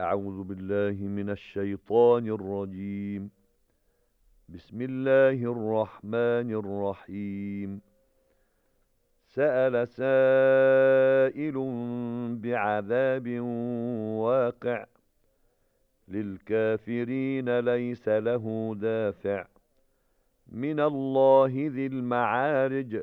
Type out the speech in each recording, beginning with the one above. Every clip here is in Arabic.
أعوذ بالله من الشيطان الرجيم. بسم الله الرحمن الرحيم. سأل سائل بعذاب واقع. للكافرين ليس له دافع. من الله ذي المعارج.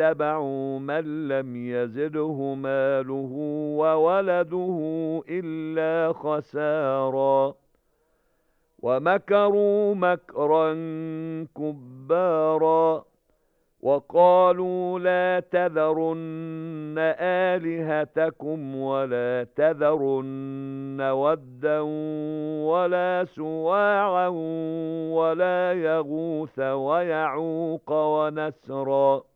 اتَّبَعُوا مَن لَّمْ يَزِدْهُ مَالُهُ وَوَلَدُهُ إِلَّا خَسَارًا. وَمَكَرُوا مَكْرًا كُبَّارًا. وَقَالُوا لَا تَذَرُنَّ آلِهَتَكُمْ وَلَا تَذَرُنَّ وَدًّا وَلَا سُوَاعًا وَلَا يَغُوثَ وَيَعُوقَ وَنَسْرًا.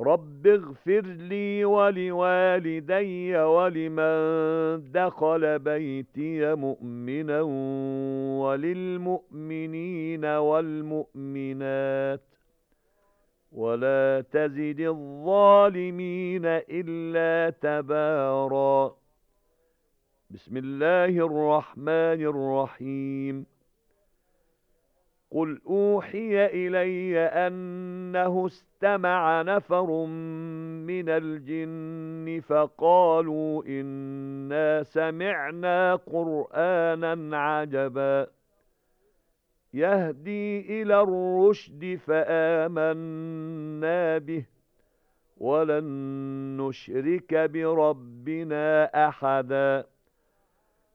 رَبِّ اغْفِرْ لِي وَلِوَالِدَيَّ وَلِمَن دَخَلَ بَيْتِيَ مُؤْمِنًا وَلِلْمُؤْمِنِينَ وَالْمُؤْمِنَاتِ وَلَا تَزِدِ الظَّالِمِينَ إِلَّا تَبَارًا بِسْمِ اللَّهِ الرَّحْمَنِ الرَّحِيمِ قُلْ أُوحِيَ إِلَيَّ أَنَّهُ اسْتَمَعَ نَفَرٌ مِنَ الْجِنِّ فَقَالُوا إِنَّا سَمِعْنَا قُرْآنًا عَجَبًا يَهْدِي إِلَى الرُّشْدِ فَآمَنَّا بِهِ وَلَن نُّشْرِكَ بِرَبِّنَا أَحَدًا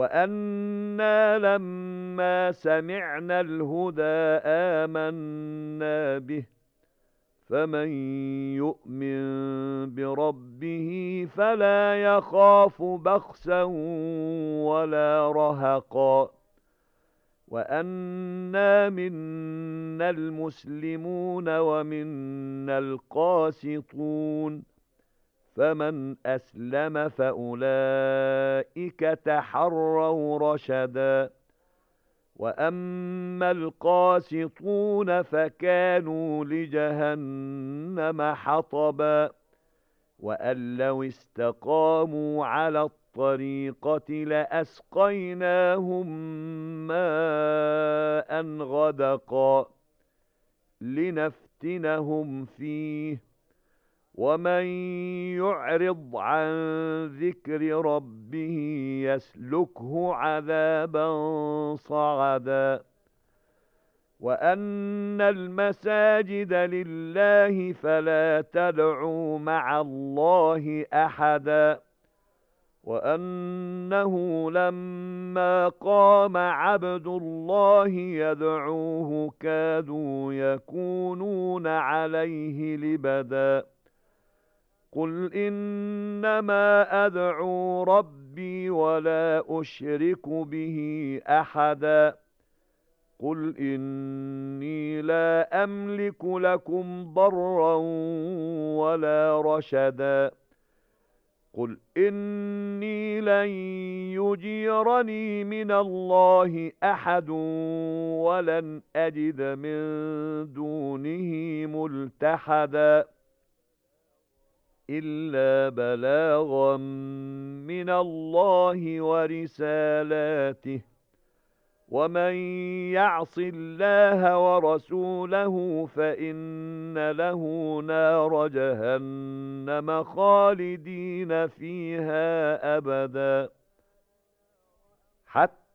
وَأَنَّا لَمَّا سَمِعْنَا الْهُدَىٰ آمَنَّا بِهِ فَمَن يُؤْمِن بِرَبِّهِ فَلَا يَخَافُ بَخْسًا وَلَا رَهَقًا وَأَنَّا مِنَّا الْمُسْلِمُونَ وَمِنَّا الْقَاسِطُونَ فَمَنْ أَسْلَمَ فَأُولَئِكَ تَحَرَّوْا رَشَدًا وَأَمَّا الْقَاسِطُونَ فَكَانُوا لِجَهَنَّمَ حَطَبًا وَأَن لَّوِ اسْتَقَامُوا عَلَى الطَّرِيقَةِ لَأَسْقَيْنَاهُم مَّاءً غَدَقًا لِّنَفْتِنَهُمْ فِيهِ وَمَن يُعْرِضْ عَن ذِكْرِ رَبِّهِ يَسْلُكْهُ عَذَابًا صَعَدًا. وَأَنَّ الْمَسَاجِدَ لِلَّهِ فَلَا تَدْعُوا مَعَ اللَّهِ أَحَدًا. وَأَنَّهُ لَمَّا قَامَ عَبْدُ اللَّهِ يَدْعُوهُ كَادُوا يَكُونُونَ عَلَيْهِ لِبَدًا. قُلْ إِنَّمَا أَدْعُو رَبِّي وَلَا أُشْرِكُ بِهِ أَحَدًا قُلْ إِنِّي لَا أَمْلِكُ لَكُمْ ضَرًّا وَلَا رَشَدًا قُلْ إِنِّي لَن يُجِيرَنِي مِنَ اللَّهِ أَحَدٌ وَلَنْ أَجِدَ مِن دُونِهِ مُلْتَحَدًا إِلَّا بَلَاغًا مِنَ اللَّهِ وَرِسَالَاتِهِ. وَمَن يَعْصِ اللَّهَ وَرَسُولَهُ فَإِنَّ لَهُ نَارَ جَهَنَّمَ خَالِدِينَ فِيهَا أَبَدًا. حَتَّى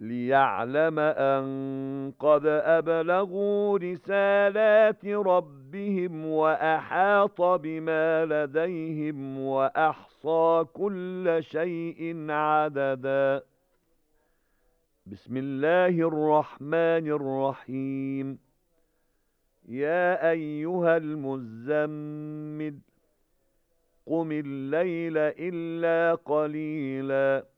لِيَعْلَمَ أَن قَدْ أَبْلَغُوا رِسَالَاتِ رَبِّهِمْ وَأَحَاطَ بِمَا لَدَيْهِمْ وَأَحْصَىٰ كُلَّ شَيْءٍ عَدَدًا. بسم الله الرحمن الرحيم. يا أيها المزمل قم الليل إلا قليلا.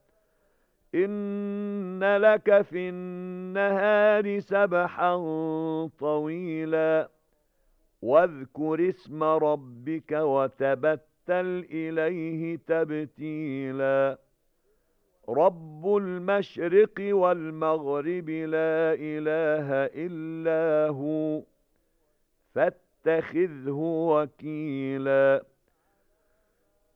إِنَّ لَكَ فِي النَّهَارِ سَبْحًا طَوِيلًا وَاذْكُرِ اسْمَ رَبِّكَ وَتَبَتَّلْ إِلَيْهِ تَبْتِيلًا رَبُّ الْمَشْرِقِ وَالْمَغْرِبِ لَا إِلَٰهَ إِلَّا هُوَ فَاتَّخِذْهُ وَكِيلًا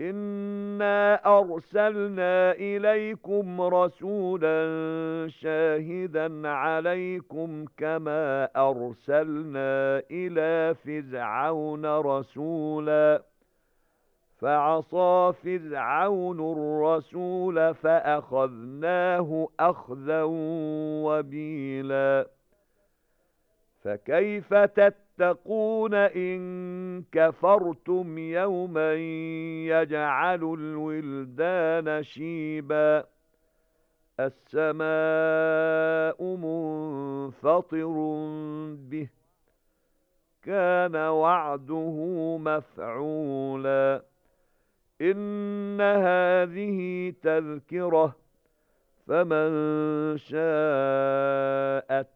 إِنَّا أَرْسَلْنَا إِلَيْكُمْ رَسُولًا شَاهِدًا عَلَيْكُمْ كَمَا أَرْسَلْنَا إِلَى فِرْعَوْنَ رَسُولًا فَعَصَى فِرْعَوْنُ الرَّسُولَ فَأَخَذْنَاهُ أَخْذًا وَبِيلًا فَكَيْفَ تَتَّقُونَ إِن كَفَرْتُمْ يَوْمًا يَجْعَلُ الْوِلْدَانَ شِيبًا. السَّمَاءُ مُنفَطِرٌ بِهِ. كَانَ وَعْدُهُ مَفْعُولًا. إِنَّ هَذِهِ تَذْكِرَةٌ. فَمَن شَاءَ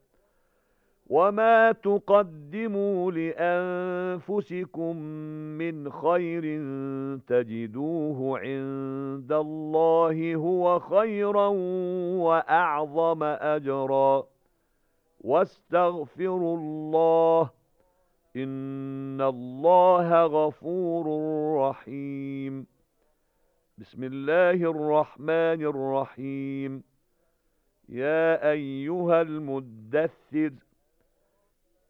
وَمَا تُقَدِّمُوا لِأَنفُسِكُم مِّنْ خَيْرٍ تَجِدُوهُ عِندَ اللَّهِ هُوَ خَيْرًا وَأَعْظَمَ أَجْرًا وَاسْتَغْفِرُوا اللَّهَ إِنَّ اللَّهَ غَفُورٌ رَّحِيمٌ بسم الله الرحمن الرحيم يا أيها المدثر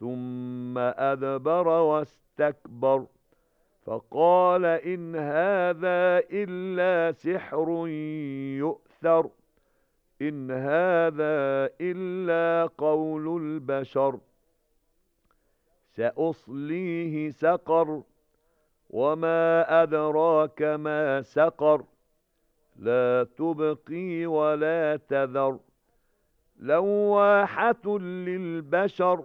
ثم أدبر واستكبر فقال إن هذا إلا سحر يؤثر إن هذا إلا قول البشر سأصليه سقر وما أدراك ما سقر لا تبقي ولا تذر لواحة للبشر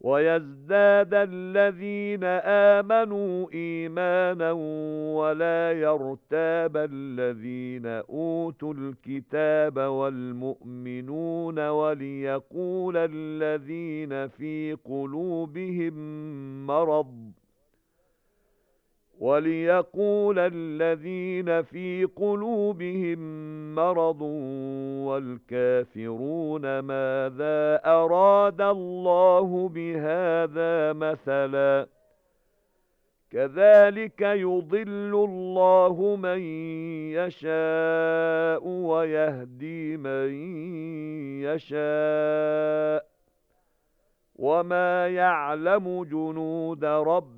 وَيَزْدَادَ الَّذِينَ آمَنُوا إِيمَانًا وَلَا يَرْتَابَ الَّذِينَ أُوتُوا الْكِتَابَ وَالْمُؤْمِنُونَ وَلِيَقُولَ الَّذِينَ فِي قُلُوبِهِم مَّرَضٌ وَلِيَقُولَ الَّذِينَ فِي قُلُوبِهِم مَّرَضٌ وَالْكَافِرُونَ مَاذَا أَرَادَ اللَّهُ بِهَذَا مَثَلًا؟ كَذَلِكَ يُضِلُّ اللَّهُ مَن يَشَاءُ وَيَهْدِي مَن يَشَاءُ. وَمَا يَعْلَمُ جُنُودَ رَبِّكَ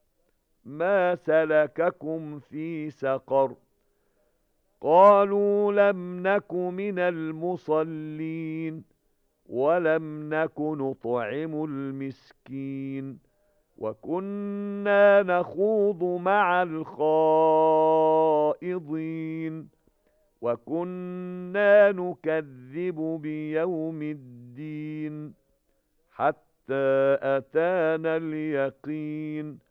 مَا سَلَكَكُمْ فِي سَقَرَ قالوا لم نك من المصلين ولم نك نطعم المسكين وكنا نخوض مع الخائضين وكنا نكذب بيوم الدين حتى أتانا اليقين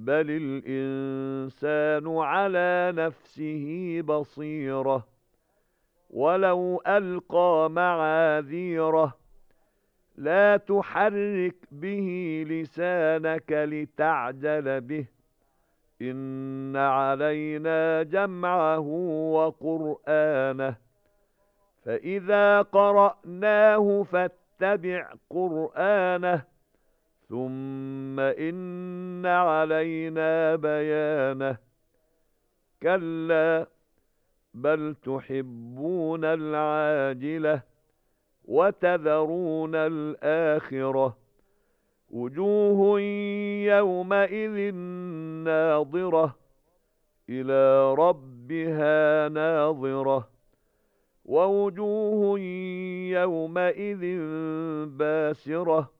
بل الإنسان على نفسه بصيرة ولو ألقى معاذيره لا تحرك به لسانك لتعجل به إن علينا جمعه وقرآنه فإذا قرأناه فاتبع قرآنه ثم إن علينا بيانه كلا بل تحبون العاجلة وتذرون الآخرة وجوه يومئذ ناظرة إلى ربها ناظرة ووجوه يومئذ باسرة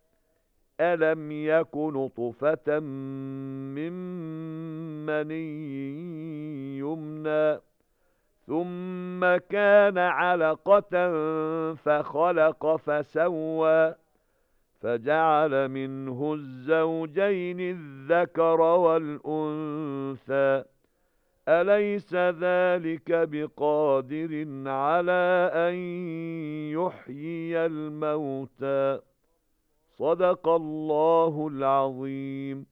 ألم يك نطفة من مني يمنى ثم كان علقة فخلق فسوى فجعل منه الزوجين الذكر والأنثى أَلَيْسَ ذَلِكَ بِقَادِرٍ عَلَى أَن يُحْيِيَ الْمَوْتَى صَدَقَ اللَّهُ الْعَظِيمُ.